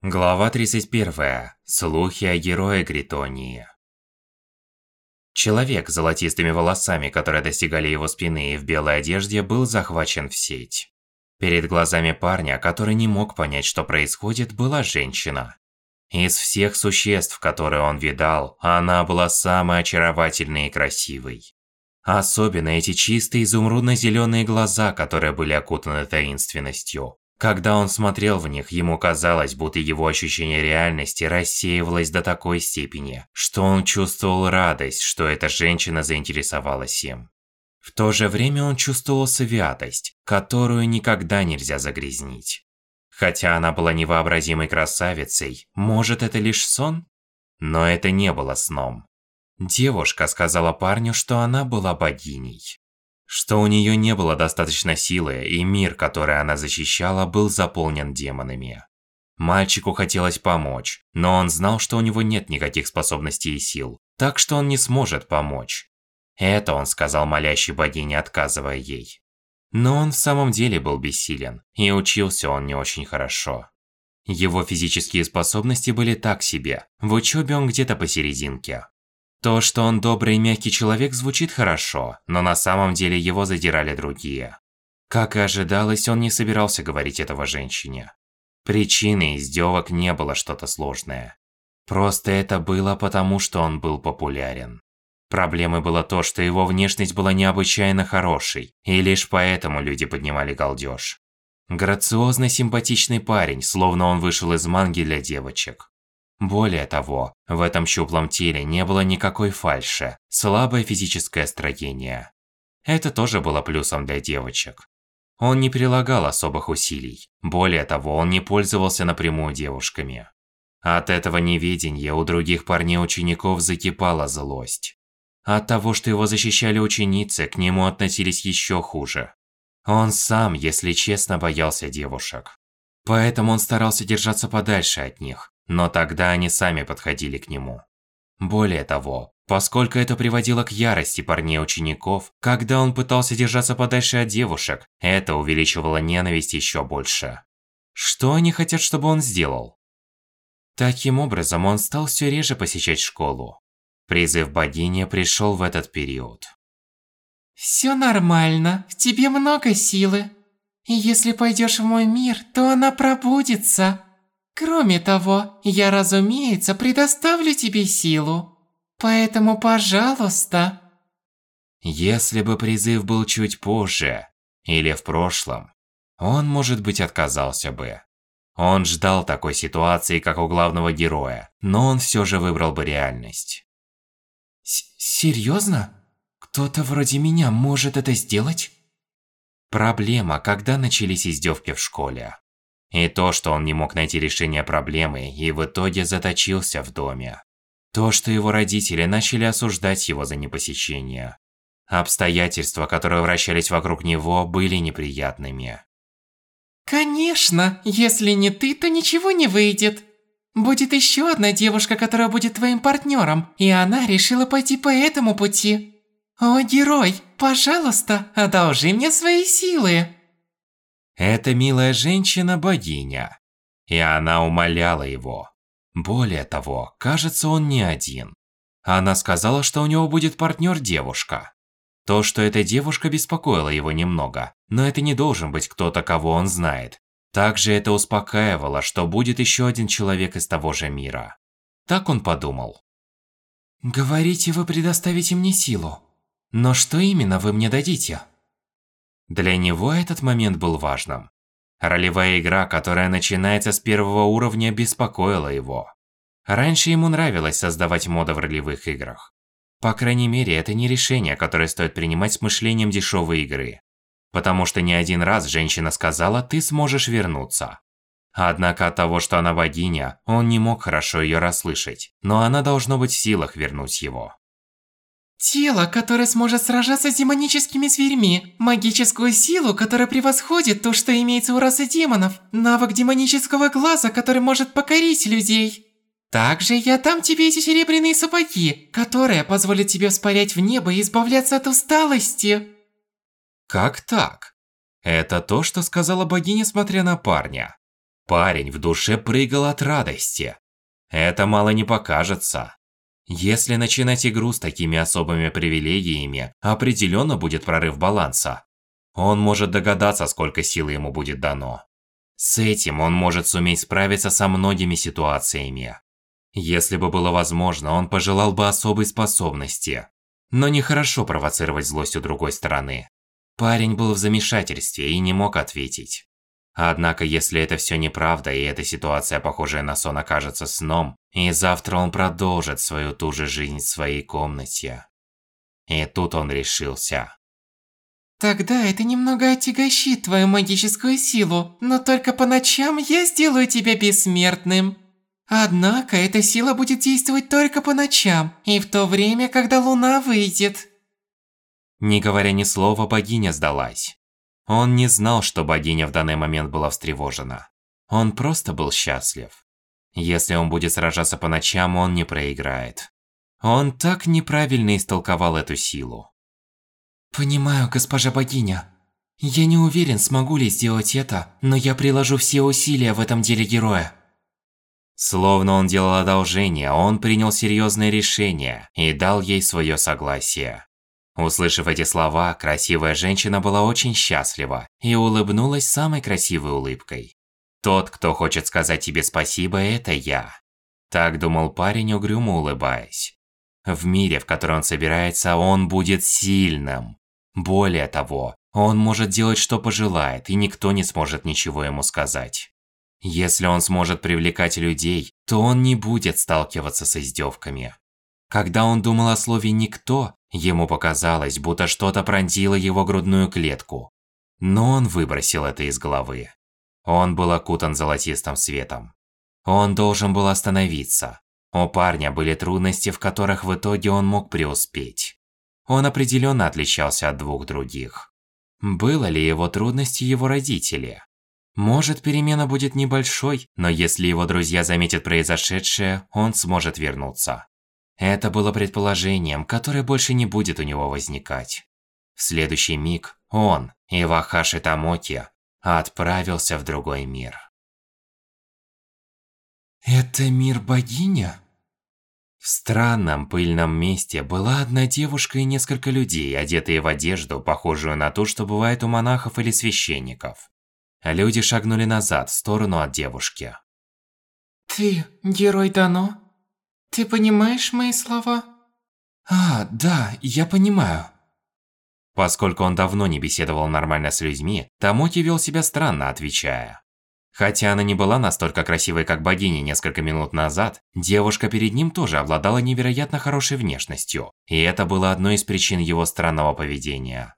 Глава 31. Слухи о герое Гритонии. Человек с золотистыми волосами, которые достигали его спины и в белой одежде, был захвачен в сеть. Перед глазами парня, который не мог понять, что происходит, была женщина. Из всех существ, которые он видал, она была самой очаровательной и красивой. Особенно эти чистые изумрудно-зеленые глаза, которые были окутаны таинственностью. Когда он смотрел в них, ему казалось, будто его ощущение реальности рассеивалось до такой степени, что он чувствовал радость, что эта женщина заинтересовалась им. В то же время он чувствовал святость, которую никогда нельзя загрязнить. Хотя она была невообразимой красавицей, может это лишь сон? Но это не было сном. Девушка сказала парню, что она была богиней что у нее не было достаточно силы, и мир, который она защищала, был заполнен демонами. Мальчику хотелось помочь, но он знал, что у него нет никаких способностей и сил, так что он не сможет помочь. Это он сказал молящей богине, отказывая ей. Но он в самом деле был бессилен, и учился он не очень хорошо. Его физические способности были так себе, в учебе он где-то посерединке. То, что он добрый и мягкий человек, звучит хорошо, но на самом деле его задирали другие. Как и ожидалось, он не собирался говорить этого женщине. Причиной издевок не было что-то сложное. Просто это было потому, что он был популярен. Проблемой было то, что его внешность была необычайно хорошей, и лишь поэтому люди поднимали галдеж. Грациозный симпатичный парень, словно он вышел из манги для девочек. Более того, в этом щуплом теле не было никакой фальши, слабое физическое строение. Это тоже было плюсом для девочек. Он не прилагал особых усилий. Более того, он не пользовался напрямую девушками. От этого неведения у других парней-учеников закипала злость. От того, что его защищали ученицы, к нему относились еще хуже. Он сам, если честно, боялся девушек. Поэтому он старался держаться подальше от них, но тогда они сами подходили к нему. Более того, поскольку это приводило к ярости парней-учеников, когда он пытался держаться подальше от девушек, это увеличивало ненависть еще больше. Что они хотят, чтобы он сделал? Таким образом, он стал все реже посещать школу. Призыв богини пришел в этот период. Все нормально, в тебе много силы. И если пойдешь в мой мир, то она пробудится. Кроме того, я, разумеется, предоставлю тебе силу. Поэтому, пожалуйста. Если бы призыв был чуть позже, или в прошлом, он, может быть, отказался бы. Он ждал такой ситуации, как у главного героя, но он все же выбрал бы реальность. С Серьезно? Кто-то вроде меня может это сделать? Проблема, когда начались издевки в школе. И то, что он не мог найти решение проблемы и в итоге заточился в доме. То, что его родители начали осуждать его за непосещение. Обстоятельства, которые вращались вокруг него, были неприятными. Конечно, если не ты, то ничего не выйдет. Будет еще одна девушка, которая будет твоим партнером, и она решила пойти по этому пути. О, герой, пожалуйста, одолжи мне свои силы. Эта милая женщина – богиня. И она умоляла его. Более того, кажется, он не один. Она сказала, что у него будет партнер-девушка. То, что эта девушка беспокоила его немного, но это не должен быть кто-то, кого он знает. Также это успокаивало, что будет еще один человек из того же мира. Так он подумал. «Говорите, вы предоставите мне силу. Но что именно вы мне дадите?» Для него этот момент был важным. Ролевая игра, которая начинается с первого уровня, беспокоила его. Раньше ему нравилось создавать моды в ролевых играх. По крайней мере, это не решение, которое стоит принимать с мышлением дешевой игры. Потому что не один раз женщина сказала «ты сможешь вернуться». Однако от того, что она богиня, он не мог хорошо ее расслышать, но она должно быть в силах вернуть его. Тело, которое сможет сражаться с демоническими зверьми. Магическую силу, которая превосходит то, что имеется у расы демонов. Навык демонического глаза, который может покорить людей. Также я дам тебе эти серебряные сапоги, которые позволят тебе вспарять в небо и избавляться от усталости. Как так? Это то, что сказала богиня, смотря на парня. Парень в душе прыгал от радости. Это мало не покажется. Если начинать игру с такими особыми привилегиями, определенно будет прорыв баланса. Он может догадаться, сколько силы ему будет дано. С этим он может суметь справиться со многими ситуациями. Если бы было возможно, он пожелал бы особой способности. Но нехорошо провоцировать злость у другой стороны. Парень был в замешательстве и не мог ответить. Однако, если это все неправда, и эта ситуация, похожая на сон, окажется сном, и завтра он продолжит свою ту же жизнь в своей комнате. И тут он решился. Тогда это немного отягощит твою магическую силу, но только по ночам я сделаю тебя бессмертным. Однако эта сила будет действовать только по ночам и в то время, когда луна выйдет. Не говоря ни слова, богиня сдалась. Он не знал, что богиня в данный момент была встревожена. Он просто был счастлив. Если он будет сражаться по ночам, он не проиграет. Он так неправильно истолковал эту силу. Понимаю, госпожа богиня. Я не уверен, смогу ли сделать это, но я приложу все усилия в этом деле героя. Словно он делал одолжение, он принял серьезное решение и дал ей свое согласие. Услышав эти слова, красивая женщина была очень счастлива и улыбнулась самой красивой улыбкой. Тот, кто хочет сказать тебе спасибо, это я. Так думал парень, угрюмо улыбаясь. В мире, в котором он собирается, он будет сильным. Более того, он может делать, что пожелает, и никто не сможет ничего ему сказать. Если он сможет привлекать людей, то он не будет сталкиваться с издевками. Когда он думал о слове «никто», ему показалось, будто что-то пронзило его грудную клетку. Но он выбросил это из головы. Он был окутан золотистым светом. Он должен был остановиться. У парня были трудности, в которых в итоге он мог преуспеть. Он определенно отличался от двух других. Было ли его трудности его родители? Может, перемена будет небольшой, но если его друзья заметят произошедшее, он сможет вернуться. Это было предположением, которое больше не будет у него возникать. В следующий миг он, Ивахаши Тамоки, отправился в другой мир. Это мир богиня? В странном пыльном месте была одна девушка и несколько людей, одетые в одежду, похожую на ту, что бывает у монахов или священников. Люди шагнули назад, в сторону от девушки. Ты герой Дано? Ты понимаешь мои слова? А, да, я понимаю. Поскольку он давно не беседовал нормально с людьми, Тамоки вел себя странно, отвечая. Хотя она не была настолько красивой, как богиня несколько минут назад, девушка перед ним тоже обладала невероятно хорошей внешностью, и это было одной из причин его странного поведения.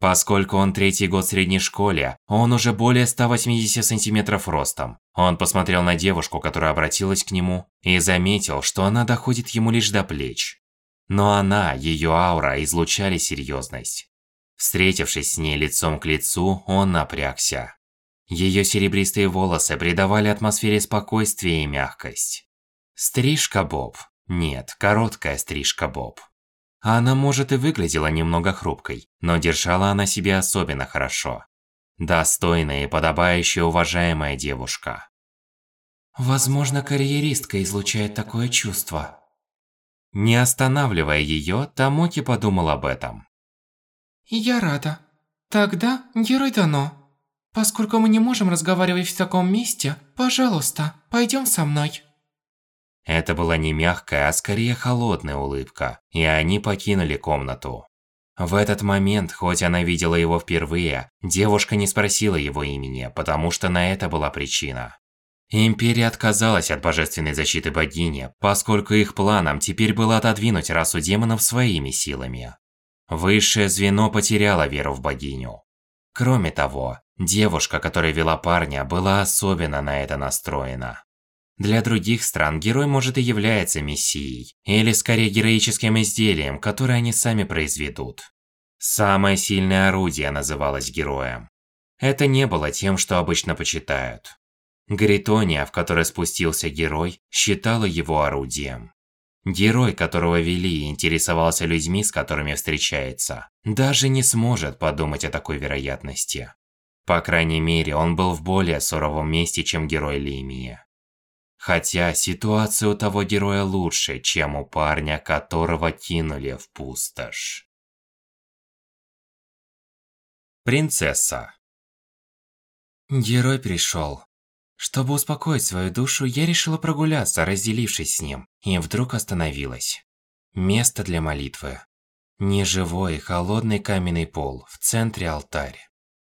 Поскольку он третий год в средней школе, он уже более 180 сантиметров ростом. Он посмотрел на девушку, которая обратилась к нему, и заметил, что она доходит ему лишь до плеч. Но она, ее аура, излучали серьезность. Встретившись с ней лицом к лицу, он напрягся. Ее серебристые волосы придавали атмосфере спокойствие и мягкость. Стрижка Боб. Нет, короткая стрижка Боб. Она, может, и выглядела немного хрупкой, но держала она себя особенно хорошо. Достойная и подобающая уважаемая девушка. Возможно, карьеристка излучает такое чувство. Не останавливая ее, Тамоки подумал об этом. Я рада. Тогда, герой Дано, поскольку мы не можем разговаривать в таком месте, пожалуйста, пойдем со мной. Это была не мягкая, а скорее холодная улыбка, и они покинули комнату. В этот момент, хоть она видела его впервые, девушка не спросила его имени, потому что на это была причина. Империя отказалась от божественной защиты богини, поскольку их планом теперь было отодвинуть расу демонов своими силами. Высшее звено потеряло веру в богиню. Кроме того, девушка, которая вела парня, была особенно на это настроена. Для других стран герой может и является мессией, или скорее героическим изделием, которое они сами произведут. Самое сильное орудие называлось героем. Это не было тем, что обычно почитают. Гритония, в которой спустился герой, считала его орудием. Герой, которого вели и интересовался людьми, с которыми встречается, даже не сможет подумать о такой вероятности. По крайней мере, он был в более суровом месте, чем герой Лимии. Хотя ситуация у того героя лучше, чем у парня, которого кинули в пустошь. Принцесса Герой пришел. Чтобы успокоить свою душу, я решила прогуляться, разделившись с ним, и вдруг остановилась. Место для молитвы. Неживой, холодный каменный пол, в центре алтарь.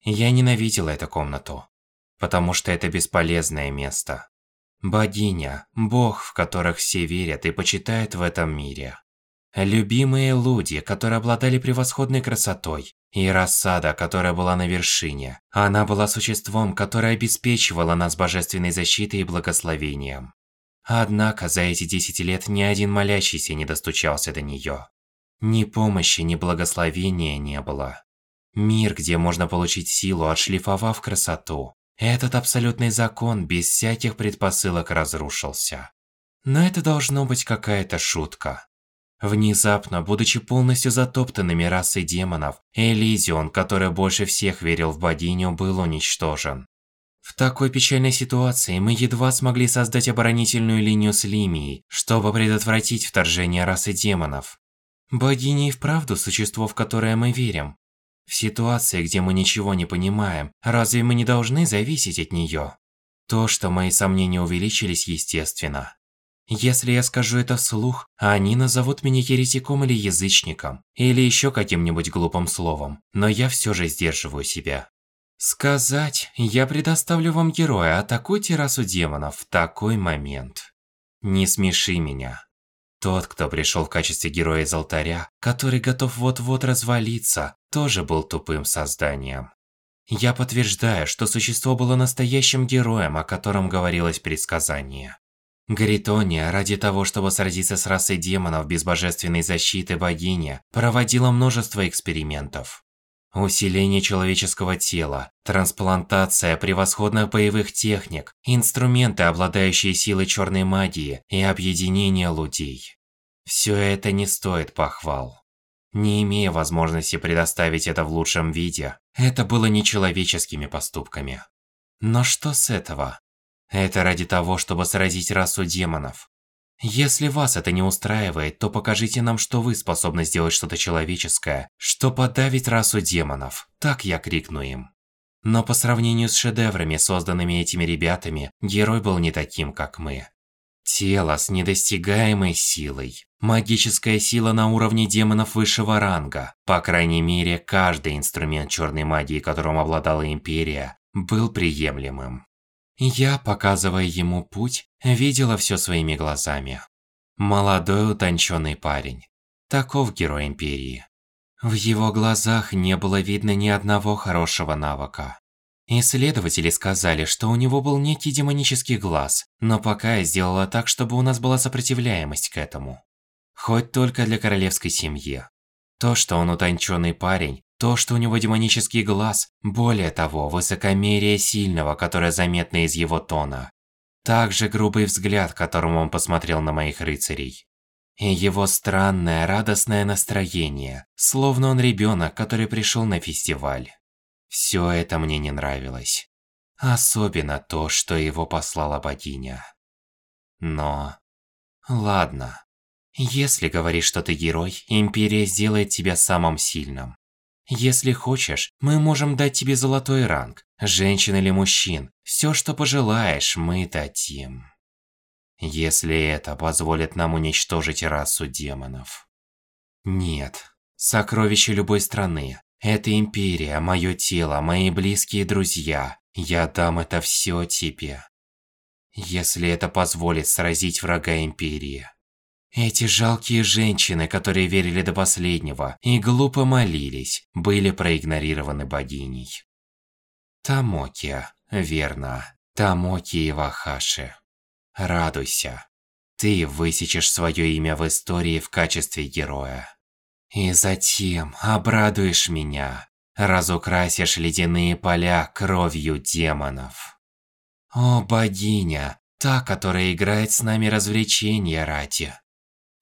Я ненавидела эту комнату, потому что это бесполезное место. Богиня, бог, в которых все верят и почитают в этом мире. Любимые люди, которые обладали превосходной красотой, и рассада, которая была на вершине. Она была существом, которое обеспечивало нас божественной защитой и благословением. Однако за эти 10 лет ни один молящийся не достучался до нее. Ни помощи, ни благословения не было. Мир, где можно получить силу, отшлифовав красоту. Этот абсолютный закон без всяких предпосылок разрушился. Но это должно быть какая-то шутка. Внезапно, будучи полностью затоптанными расой демонов, Элизион, который больше всех верил в богиню, был уничтожен. В такой печальной ситуации мы едва смогли создать оборонительную линию с Лимией, чтобы предотвратить вторжение расы демонов. Богиня и вправду существо, в которое мы верим. В ситуации, где мы ничего не понимаем, разве мы не должны зависеть от нее? То, что мои сомнения увеличились, естественно. Если я скажу это вслух, они назовут меня еретиком или язычником, или еще каким-нибудь глупым словом, но я все же сдерживаю себя. Сказать, я предоставлю вам героя, атакуйте расу демонов в такой момент. Не смеши меня. Тот, кто пришел в качестве героя из алтаря, который готов вот-вот развалиться, тоже был тупым созданием. Я подтверждаю, что существо было настоящим героем, о котором говорилось предсказание. Гритония, ради того, чтобы сразиться с расой демонов без божественной защиты богини, проводила множество экспериментов. Усиление человеческого тела, трансплантация превосходных боевых техник, инструменты, обладающие силой черной магии и объединение людей. Все это не стоит похвал. Не имея возможности предоставить это в лучшем виде, это было нечеловеческими поступками. Но что с этого? Это ради того, чтобы сразить расу демонов. Если вас это не устраивает, то покажите нам, что вы способны сделать что-то человеческое, что подавить расу демонов. Так я крикну им. Но по сравнению с шедеврами, созданными этими ребятами, герой был не таким, как мы. Тело с недостигаемой силой. Магическая сила на уровне демонов высшего ранга. По крайней мере, каждый инструмент черной магии, которым обладала Империя, был приемлемым. Я, показывая ему путь, видела все своими глазами. Молодой утонченный парень. Таков герой Империи. В его глазах не было видно ни одного хорошего навыка. Исследователи сказали, что у него был некий демонический глаз, но пока я сделала так, чтобы у нас была сопротивляемость к этому. Хоть только для королевской семьи. То, что он утонченный парень, то, что у него демонический глаз, более того, высокомерие сильного, которое заметно из его тона. Также грубый взгляд, которым он посмотрел на моих рыцарей. И его странное, радостное настроение, словно он ребенок, который пришел на фестиваль. Все это мне не нравилось. Особенно то, что его послала богиня. Но... Ладно. Если говоришь, что ты герой, Империя сделает тебя самым сильным. Если хочешь, мы можем дать тебе золотой ранг, женщин или мужчин. Все, что пожелаешь, мы дадим. Если это позволит нам уничтожить расу демонов. Нет. Сокровище любой страны. Это империя, мое тело, мои близкие друзья. Я дам это все тебе. Если это позволит сразить врага империи. Эти жалкие женщины, которые верили до последнего и глупо молились, были проигнорированы богиней. Тамокия, верно. Тамоки и Вахаши. Радуйся. Ты высечешь свое имя в истории в качестве героя. И затем обрадуешь меня, разукрасишь ледяные поля кровью демонов. О, богиня, та, которая играет с нами развлечения ради.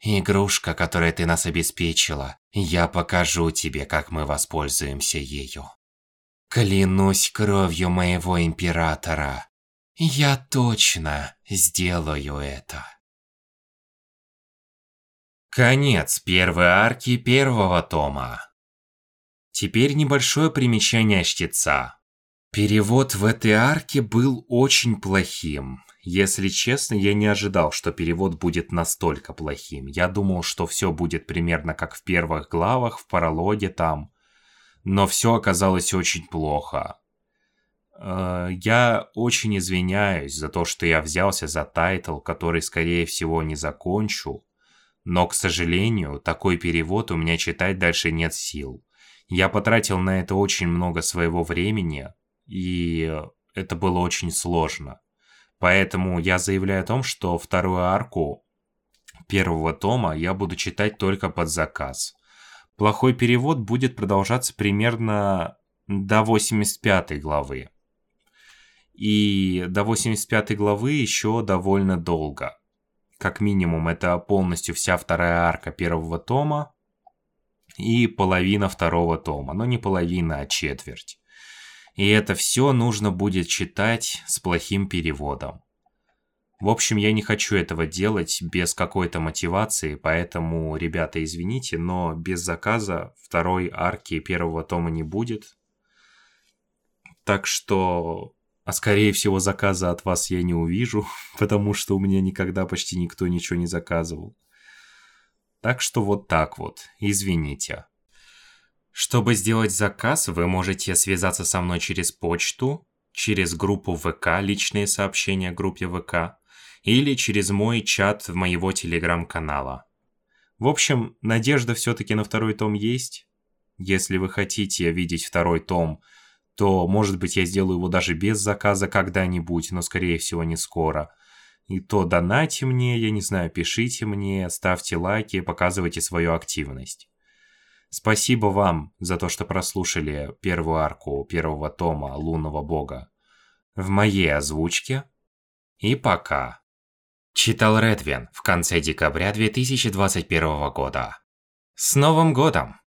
Игрушка, которой ты нас обеспечила, я покажу тебе, как мы воспользуемся ею. Клянусь кровью моего императора. Я точно сделаю это. Конец первой арки первого тома. Теперь небольшое примечание чтеца. Перевод в этой арке был очень плохим. Если честно, я не ожидал, что перевод будет настолько плохим. Я думал, что все будет примерно как в первых главах, в прологе там но все оказалось очень плохо. Э, я очень извиняюсь за то, что я взялся за тайтл, который, скорее всего, не закончу. Но, к сожалению, такой перевод у меня читать дальше нет сил. Я потратил на это очень много своего времени, и это было очень сложно. Поэтому я заявляю о том, что вторую арку первого тома я буду читать только под заказ. Плохой перевод будет продолжаться примерно до 85 главы. И до 85 главы еще довольно долго. Как минимум, это полностью вся вторая арка первого тома и половина второго тома. Но не половина, а четверть. И это все нужно будет читать с плохим переводом. В общем, я не хочу этого делать без какой-то мотивации, поэтому, ребята, извините, но без заказа второй арки первого тома не будет. Так что, а скорее всего, заказа от вас я не увижу, потому что у меня никогда почти никто ничего не заказывал. Так что вот так вот, извините. Чтобы сделать заказ, вы можете связаться со мной через почту, через группу ВК, личные сообщения группе ВК, или через мой чат в моего телеграм-канала. В общем, надежда все-таки на второй том есть. Если вы хотите видеть второй том, то, может быть, я сделаю его даже без заказа когда-нибудь, но, скорее всего, не скоро. И то донайте мне, я не знаю, пишите мне, ставьте лайки, показывайте свою активность. Спасибо вам за то, что прослушали первую арку первого тома «Лунного бога» в моей озвучке. И пока. Читал Редвин в конце декабря 2021 года. С Новым годом!